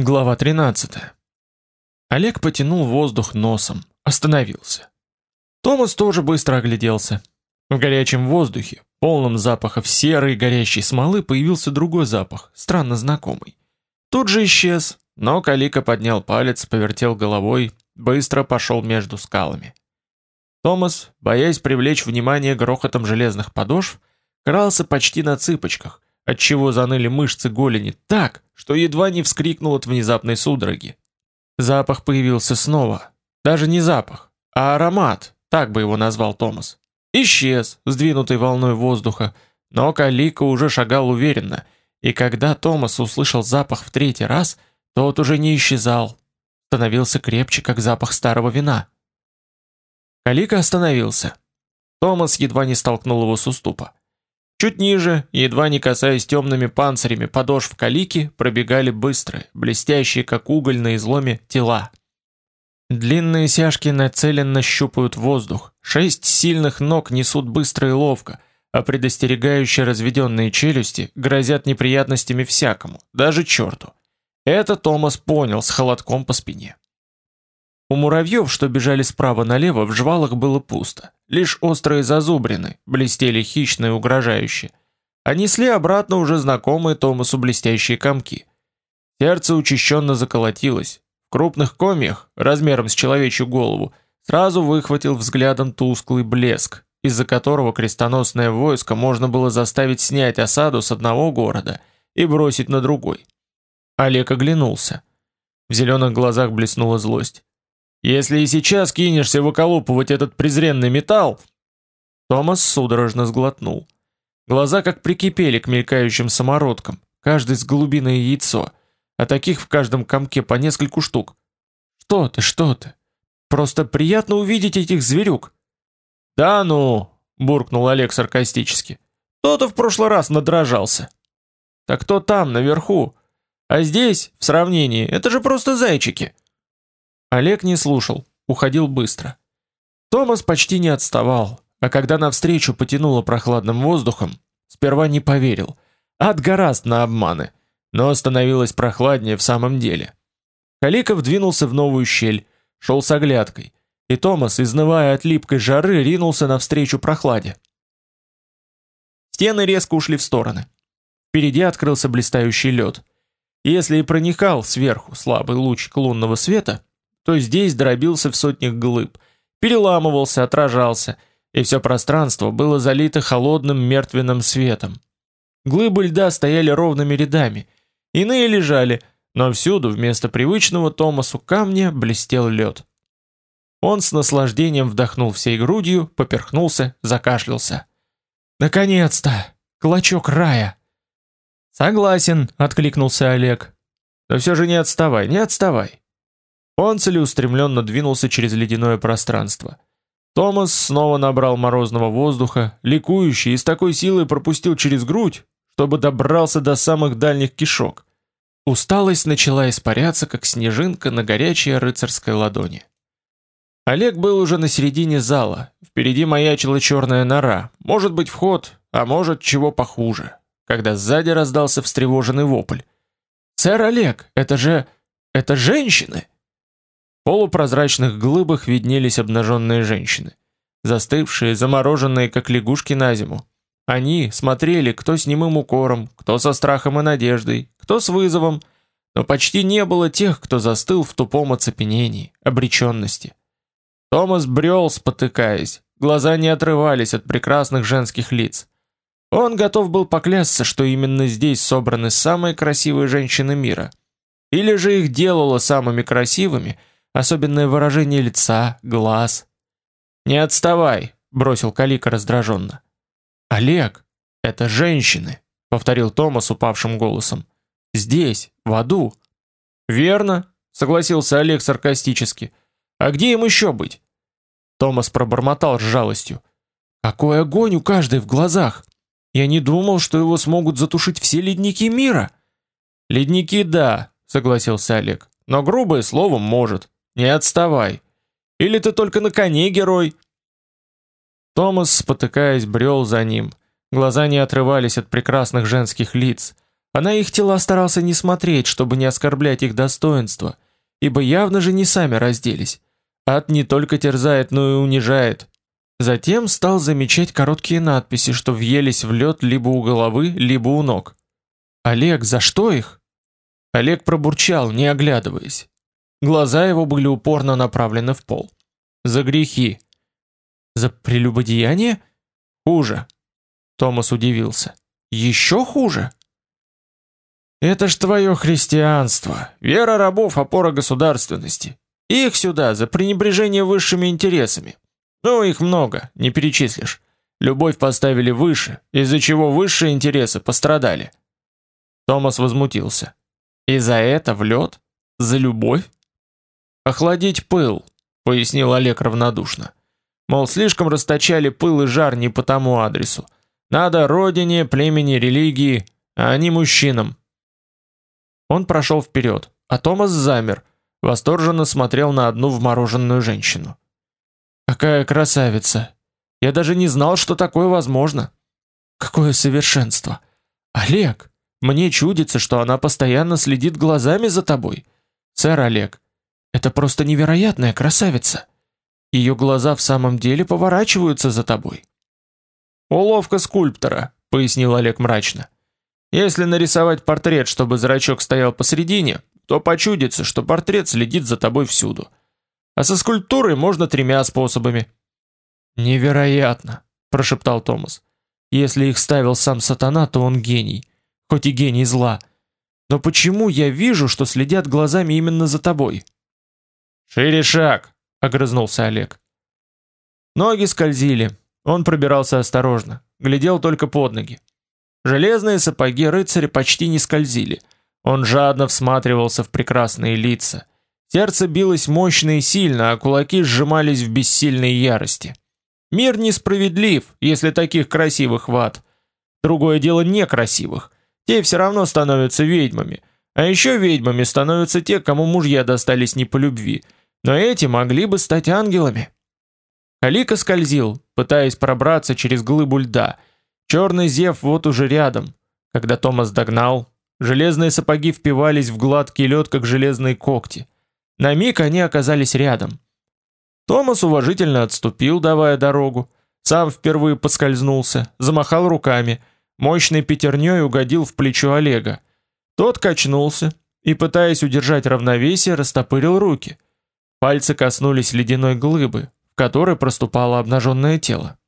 Глава 13. Олег потянул воздух носом, остановился. Томас тоже быстро огляделся. В горячем воздухе, полном запахов серой горящей смолы, появился другой запах, странно знакомый. Тут же исчез, но Калика поднял палец, повертел головой, быстро пошел между скалами. Томас, боясь привлечь внимание грохотом железных подошв, крался почти на цыпочках, отчего заныли мышцы голени так, что едва не вскрикнул от внезапной судороги. Запах появился снова. Даже не запах, а аромат, так бы его назвал Томас. Исчез, сдвинутый волной воздуха, но Калика уже шагал уверенно, и когда Томас услышал запах в третий раз, тот уже не исчезал, становился крепче, как запах старого вина. Калика остановился. Томас едва не столкнул его с уступа. Чуть ниже, едва не касаясь темными панцирями подошв калики, пробегали быстрые, блестящие как уголь на изломе тела. Длинные сяжки нацеленно щупают воздух, шесть сильных ног несут быстро и ловко, а предостерегающие разведенные челюсти грозят неприятностями всякому, даже черту. Это Томас понял с холодком по спине. У муравьев, что бежали справа налево, в жвалах было пусто. Лишь острые зазубрины блестели хищно и угрожающе. А несли обратно уже знакомые Томасу блестящие комки. Сердце учащенно заколотилось. В крупных комьях, размером с человечью голову, сразу выхватил взглядом тусклый блеск, из-за которого крестоносное войско можно было заставить снять осаду с одного города и бросить на другой. Олег оглянулся. В зеленых глазах блеснула злость. Если и сейчас кинешься выколупывать этот презренный металл, Томас судорожно сглотнул. Глаза как прикипели к мелькающим самородкам, каждый с голубиное яйцо, а таких в каждом комке по нескольку штук. Что ты, что ты? Просто приятно увидеть этих зверюк. Да ну, буркнул Олег саркастически. Кто-то в прошлый раз надрожался. Так кто там наверху? А здесь, в сравнении, это же просто зайчики. Олег не слушал, уходил быстро. Томас почти не отставал, а когда навстречу потянуло прохладным воздухом, сперва не поверил. Отгораст на обманы, но становилось прохладнее в самом деле. Каликов двинулся в новую щель, шел с оглядкой, и Томас, изнывая от липкой жары, ринулся навстречу прохладе. Стены резко ушли в стороны. Впереди открылся блистающий лед. Если и проникал сверху слабый луч лунного света, то здесь дробился в сотнях глыб, переламывался, отражался, и все пространство было залито холодным мертвенным светом. Глыбы льда стояли ровными рядами, иные лежали, но всюду вместо привычного Томасу камня блестел лед. Он с наслаждением вдохнул всей грудью, поперхнулся, закашлялся. Наконец-то, клочок рая. Согласен, откликнулся Олег. Но все же не отставай, не отставай. Он целеустремленно двинулся через ледяное пространство. Томас снова набрал морозного воздуха, ликующий и с такой силой пропустил через грудь, чтобы добрался до самых дальних кишок. Усталость начала испаряться, как снежинка на горячей рыцарской ладони. Олег был уже на середине зала. Впереди маячила черная нора. Может быть, вход, а может, чего похуже. Когда сзади раздался встревоженный вопль. «Сэр Олег, это же... это женщины!» Полупрозрачных глыбах виднелись обнаженные женщины, застывшие, замороженные, как лягушки на зиму. Они смотрели, кто с немым укором, кто со страхом и надеждой, кто с вызовом, но почти не было тех, кто застыл в тупом оцепенении, обреченности. Томас брел, спотыкаясь, глаза не отрывались от прекрасных женских лиц. Он готов был поклясться, что именно здесь собраны самые красивые женщины мира. Или же их делало самыми красивыми особенное выражение лица, глаз. Не отставай, бросил Калика раздраженно. Олег, это женщины, повторил Томас упавшим голосом. Здесь, в аду. Верно, согласился Олег саркастически. А где им еще быть? Томас пробормотал с жалостью. Какой огонь у каждой в глазах! Я не думал, что его смогут затушить все ледники мира. Ледники, да, согласился Олег. Но грубое словом может. Не отставай. Или ты только на коне герой? Томас, спотыкаясь, брел за ним. Глаза не отрывались от прекрасных женских лиц, а на их тела старался не смотреть, чтобы не оскорблять их достоинство, ибо явно же не сами разделись. Ад не только терзает, но и унижает. Затем стал замечать короткие надписи, что въелись в лед либо у головы, либо у ног. «Олег, за что их?» Олег пробурчал, не оглядываясь. Глаза его были упорно направлены в пол. «За грехи». «За прелюбодеяние?» «Хуже». Томас удивился. «Еще хуже?» Это ж твое христианство. Вера рабов опора государственности. Их сюда за пренебрежение высшими интересами. Ну, их много, не перечислишь. Любовь поставили выше, из-за чего высшие интересы пострадали. Томас возмутился. И за это в лед? За любовь? Охладить пыл, пояснил Олег равнодушно. Мол, слишком расточали пыл и жар не по тому адресу. Надо родине, племени, религии, а они мужчинам. Он прошел вперед, а Томас замер, восторженно смотрел на одну вмороженную женщину. Какая красавица! Я даже не знал, что такое возможно. Какое совершенство! Олег, мне чудится, что она постоянно следит глазами за тобой. Сэр Олег, это просто невероятная красавица. Ее глаза в самом деле поворачиваются за тобой. Уловка скульптора, пояснил Олег мрачно. Если нарисовать портрет, чтобы зрачок стоял посередине, то почудится, что портрет следит за тобой всюду. А со скульптурой можно тремя способами. Невероятно, прошептал Томас. Если их ставил сам сатана, то он гений, хоть и гений зла. Но почему я вижу, что следят глазами именно за тобой? Шире шаг, огрызнулся Олег. Ноги скользили. Он пробирался осторожно, глядел только под ноги. Железные сапоги рыцаря почти не скользили. Он жадно всматривался в прекрасные лица. Сердце билось мощно и сильно, а кулаки сжимались в бессильной ярости. Мир несправедлив, если таких красивых ват. Другое дело некрасивых. Те все равно становятся ведьмами. А еще ведьмами становятся те, кому мужья достались не по любви. Но эти могли бы стать ангелами. Алика скользил, пытаясь пробраться через глыбу льда – Черный зев вот уже рядом. Когда Томас догнал, железные сапоги впивались в гладкий лед, как железные когти. На миг они оказались рядом. Томас уважительно отступил, давая дорогу. Сам впервые поскользнулся, замахал руками. Мощной пятерней угодил в плечо Олега. Тот качнулся и, пытаясь удержать равновесие, растопырил руки. Пальцы коснулись ледяной глыбы, в которой проступало обнаженное тело.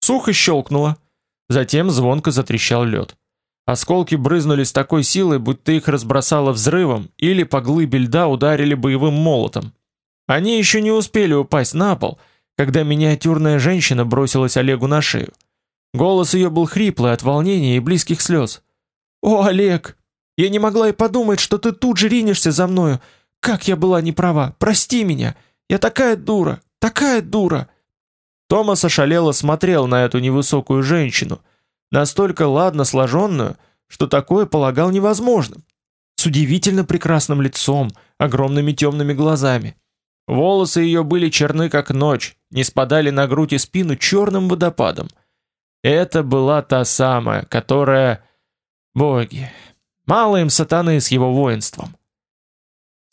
Сухо щелкнуло. Затем звонко затрещал лед. Осколки брызнули с такой силой, будто их разбросало взрывом или по глыбе льда ударили боевым молотом. Они еще не успели упасть на пол, когда миниатюрная женщина бросилась Олегу на шею. Голос ее был хриплый от волнения и близких слез. «О, Олег! Я не могла и подумать, что ты тут же ринешься за мною. Как я была неправа! Прости меня! Я такая дура! Такая дура!» Томас ошалело смотрел на эту невысокую женщину, настолько ладно сложенную, что такое полагал невозможным, с удивительно прекрасным лицом, огромными темными глазами. Волосы ее были черны как ночь, не спадали на грудь и спину черным водопадом. Это была та самая, которая... Боги, мало им сатаны с его воинством.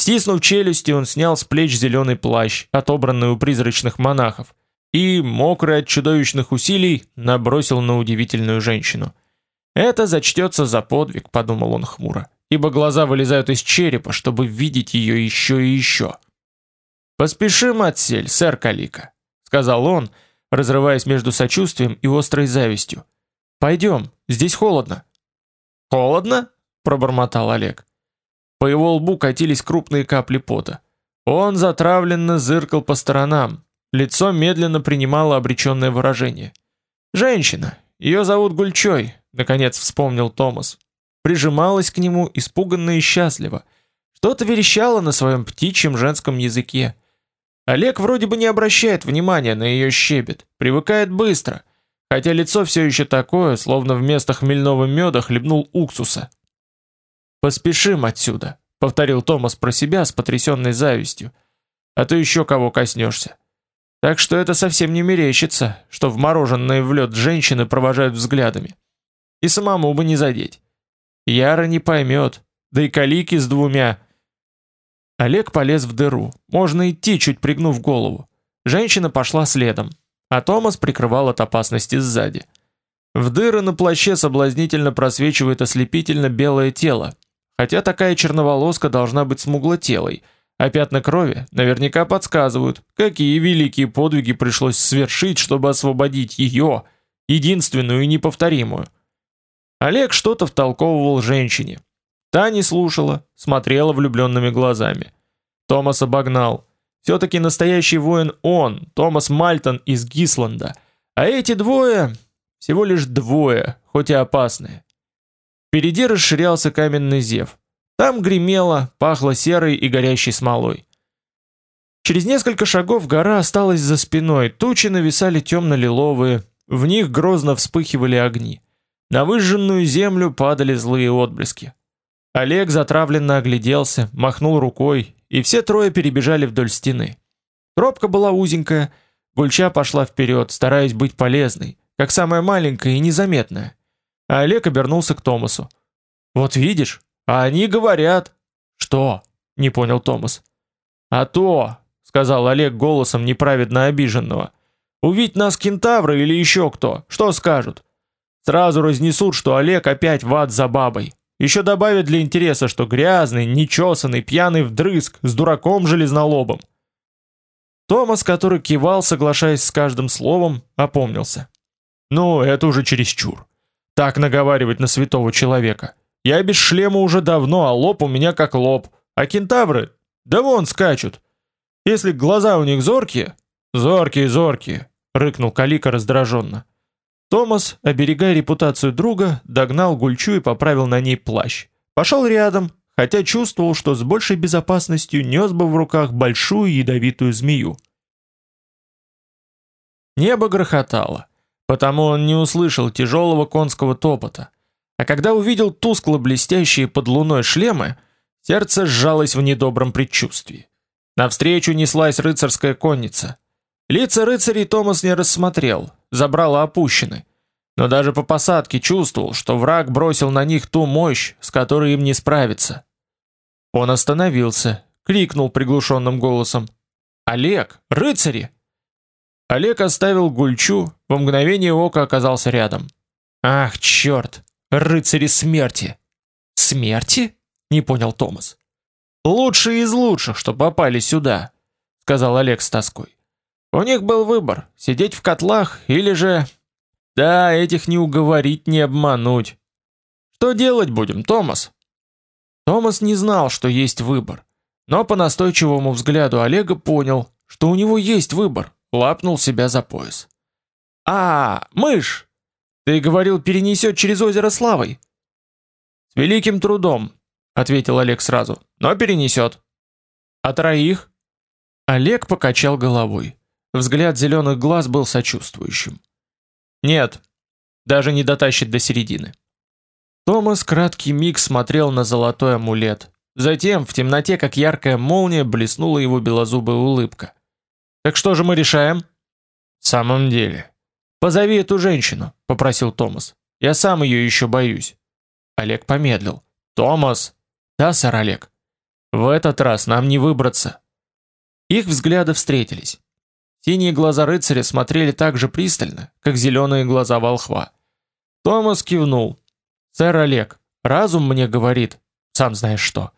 Стиснув челюсти, он снял с плеч зеленый плащ, отобранный у призрачных монахов, и, мокрый от чудовищных усилий, набросил на удивительную женщину. «Это зачтется за подвиг», — подумал он хмуро, ибо глаза вылезают из черепа, чтобы видеть ее еще и еще. «Поспешим отсель, сэр Калика», — сказал он, разрываясь между сочувствием и острой завистью. «Пойдем, здесь холодно». «Холодно?» — пробормотал Олег. По его лбу катились крупные капли пота. Он затравленно зыркал по сторонам, Лицо медленно принимало обреченное выражение. «Женщина! Ее зовут Гульчой!» — наконец вспомнил Томас. Прижималась к нему, испуганно и счастливо. Что-то верещало на своем птичьем женском языке. Олег вроде бы не обращает внимания на ее щебет, привыкает быстро, хотя лицо все еще такое, словно вместо хмельного меда хлебнул уксуса. «Поспешим отсюда», — повторил Томас про себя с потрясенной завистью. «А то еще кого коснешься». Так что это совсем не мерещится, что вмороженные в лед женщины провожают взглядами. И самому бы не задеть. Яра не поймет, да и калики с двумя. Олег полез в дыру. Можно идти, чуть пригнув голову. Женщина пошла следом, а Томас прикрывал от опасности сзади. В дыры на плаще соблазнительно просвечивает ослепительно белое тело, хотя такая черноволоска должна быть смуглотелой, а пятна крови наверняка подсказывают, какие великие подвиги пришлось совершить, чтобы освободить ее, единственную и неповторимую. Олег что-то втолковывал женщине. Та не слушала, смотрела влюбленными глазами. Томас обогнал. Все-таки настоящий воин он, Томас Мальтон из Гисланда. А эти двое... Всего лишь двое, хоть и опасные. Впереди расширялся каменный зев. Там гремело, пахло серой и горящей смолой. Через несколько шагов гора осталась за спиной, тучи нависали темно-лиловые, в них грозно вспыхивали огни. На выжженную землю падали злые отблески. Олег затравленно огляделся, махнул рукой, и все трое перебежали вдоль стены. Тропка была узенькая, Гульча пошла вперед, стараясь быть полезной, как самая маленькая и незаметная. А Олег обернулся к Томасу. «Вот видишь, а они говорят...» «Что?» — не понял Томас. «А то», — сказал Олег голосом неправедно обиженного, «увидь нас кентавры или еще кто, что скажут?» Сразу разнесут, что Олег опять в ад за бабой. Еще добавят для интереса, что грязный, нечесанный, пьяный вдрызг, с дураком железнолобом. Томас, который кивал, соглашаясь с каждым словом, опомнился. Ну, это уже чересчур. Так наговаривать на святого человека. Я без шлема уже давно, а лоб у меня как лоб. А кентавры? Да вон скачут. Если глаза у них зоркие... Зоркие, зоркие, рыкнул Калика раздраженно. Томас, оберегая репутацию друга, догнал Гульчу и поправил на ней плащ. Пошел рядом, хотя чувствовал, что с большей безопасностью нес бы в руках большую ядовитую змею. Небо грохотало, потому он не услышал тяжелого конского топота. А когда увидел тускло блестящие под луной шлемы, сердце сжалось в недобром предчувствии. Навстречу неслась рыцарская конница. Лица рыцарей Томас не рассмотрел, забрало опущены. Но даже по посадке чувствовал, что враг бросил на них ту мощь, с которой им не справиться. Он остановился, крикнул приглушенным голосом: "Олег, рыцари!" Олег оставил Гульчу, в мгновение ока оказался рядом. Ах, черт! Рыцари смерти. Смерти? Не понял Томас. Лучшие из лучших, что попали сюда, сказал Олег с тоской. У них был выбор: сидеть в котлах или же Да, этих не уговорить, не обмануть. Что делать будем, Томас? Томас не знал, что есть выбор, но по настойчивому взгляду Олега понял, что у него есть выбор. Лапнул себя за пояс. А, мышь. Ты говорил, перенесет через озеро Славой. С великим трудом, ответил Олег сразу. Но перенесет. А троих? Олег покачал головой. Взгляд зеленых глаз был сочувствующим. Нет, даже не дотащит до середины. Томас краткий миг смотрел на золотой амулет. Затем в темноте, как яркая молния, блеснула его белозубая улыбка. Так что же мы решаем? В самом деле. Позови эту женщину, попросил Томас. Я сам ее еще боюсь. Олег помедлил. Томас. Да, сэр Олег. В этот раз нам не выбраться. Их взгляды встретились. Синие глаза рыцаря смотрели так же пристально, как зеленые глаза волхва. Томас кивнул. Сэр Олег, разум мне говорит, сам знаешь что.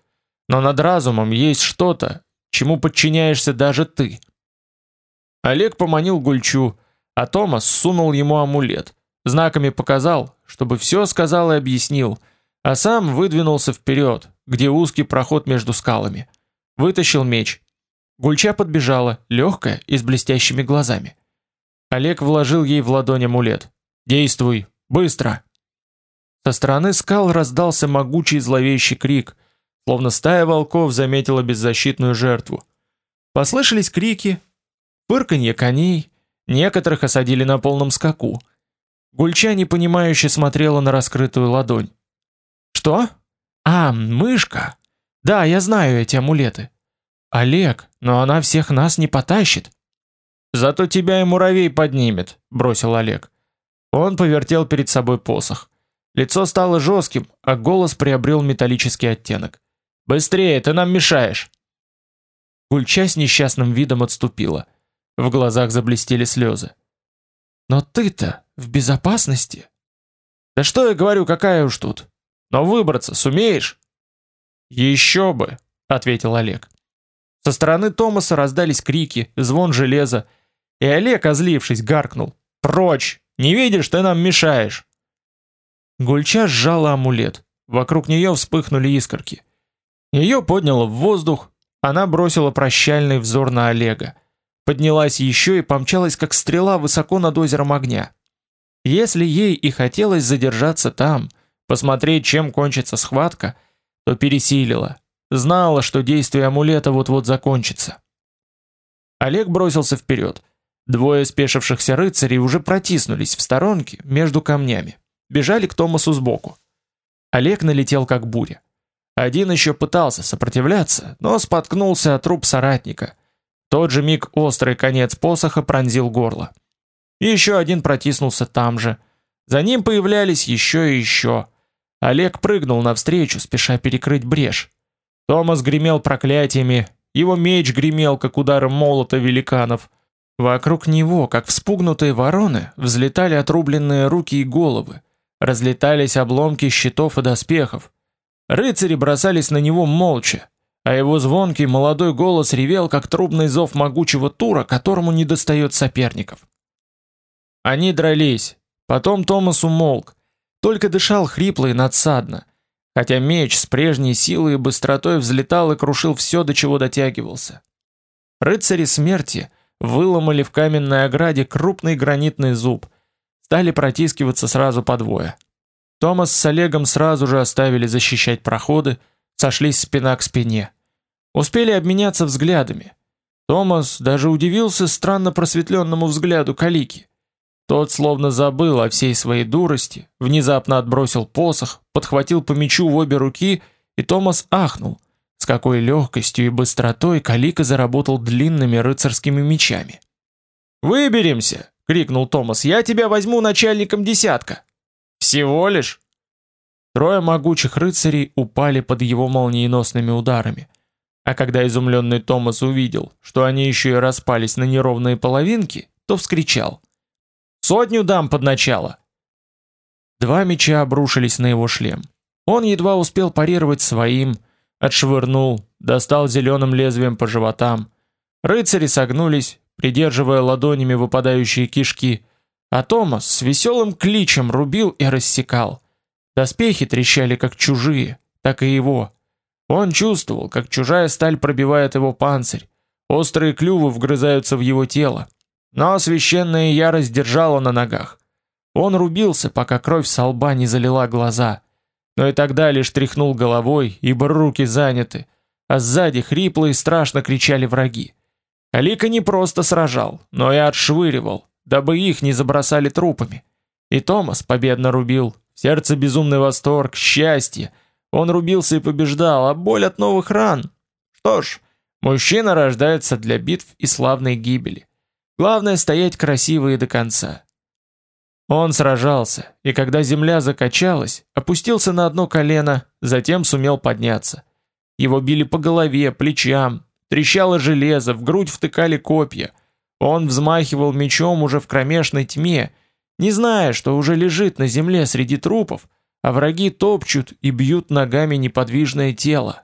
Но над разумом есть что-то, чему подчиняешься даже ты. Олег поманил Гульчу, а Томас сунул ему амулет. Знаками показал, чтобы все сказал и объяснил, а сам выдвинулся вперед, где узкий проход между скалами. Вытащил меч. Гульча подбежала, легкая и с блестящими глазами. Олег вложил ей в ладонь амулет. «Действуй! Быстро!» Со стороны скал раздался могучий зловещий крик, словно стая волков заметила беззащитную жертву. Послышались крики, фырканье коней, некоторых осадили на полном скаку. Гульча непонимающе смотрела на раскрытую ладонь. «Что? А, мышка! Да, я знаю эти амулеты. Олег, но она всех нас не потащит. Зато тебя и муравей поднимет, бросил Олег. Он повертел перед собой посох. Лицо стало жестким, а голос приобрел металлический оттенок. «Быстрее, ты нам мешаешь!» Гульча с несчастным видом отступила. В глазах заблестели слезы. «Но ты-то в безопасности?» «Да что я говорю, какая уж тут? Но выбраться сумеешь?» «Еще бы!» — ответил Олег. Со стороны Томаса раздались крики, звон железа, и Олег, озлившись, гаркнул. «Прочь! Не видишь, ты нам мешаешь!» Гульча сжала амулет. Вокруг нее вспыхнули искорки. Ее подняло в воздух, она бросила прощальный взор на Олега. Поднялась еще и помчалась, как стрела, высоко над озером огня. Если ей и хотелось задержаться там, посмотреть, чем кончится схватка, то пересилила. Знала, что действие амулета вот-вот закончится. Олег бросился вперед. Двое спешившихся рыцарей уже протиснулись в сторонке между камнями. Бежали к Томасу сбоку. Олег налетел как буря. Один еще пытался сопротивляться, но споткнулся о труп соратника. Тот же миг острый конец посоха пронзил горло. Еще один протиснулся там же. За ним появлялись еще и еще. Олег прыгнул навстречу, спеша перекрыть брешь. Томас гремел проклятиями, его меч гремел, как ударом молота великанов. Вокруг него, как вспугнутые вороны, взлетали отрубленные руки и головы, разлетались обломки щитов и доспехов. Рыцари бросались на него молча, а его звонкий молодой голос ревел, как трубный зов могучего тура, которому не достает соперников. Они дрались. Потом Томас умолк, только дышал хрипло и надсадно, хотя меч с прежней силой и быстротой взлетал и крушил все, до чего дотягивался. Рыцари смерти выломали в каменной ограде крупный гранитный зуб, стали протискиваться сразу по двое. Томас с Олегом сразу же оставили защищать проходы, сошлись спина к спине. Успели обменяться взглядами. Томас даже удивился странно просветленному взгляду Калики. Тот словно забыл о всей своей дурости, внезапно отбросил посох, подхватил по мечу в обе руки, и Томас ахнул, с какой легкостью и быстротой Калика заработал длинными рыцарскими мечами. «Выберемся!» — крикнул Томас. «Я тебя возьму начальником десятка!» «Всего лишь?» Трое могучих рыцарей упали под его молниеносными ударами. А когда изумленный Томас увидел, что они еще и распались на неровные половинки, то вскричал — Сотню дам под начало. Два меча обрушились на его шлем. Он едва успел парировать своим, отшвырнул, достал зеленым лезвием по животам. Рыцари согнулись, придерживая ладонями выпадающие кишки, а Томас с веселым кличем рубил и рассекал. Доспехи трещали как чужие, так и его. Он чувствовал, как чужая сталь пробивает его панцирь, острые клювы вгрызаются в его тело, но священная ярость держала на ногах. Он рубился, пока кровь с лба не залила глаза. Но и тогда лишь тряхнул головой, ибо руки заняты, а сзади хрипло и страшно кричали враги. Алика не просто сражал, но и отшвыривал, дабы их не забросали трупами. И Томас победно рубил, сердце безумный восторг, счастье. Он рубился и побеждал, а боль от новых ран. Что ж, мужчина рождается для битв и славной гибели. Главное стоять красиво и до конца. Он сражался, и когда земля закачалась, опустился на одно колено, затем сумел подняться. Его били по голове, плечам, трещало железо, в грудь втыкали копья. Он взмахивал мечом уже в кромешной тьме, не зная, что уже лежит на земле среди трупов, а враги топчут и бьют ногами неподвижное тело.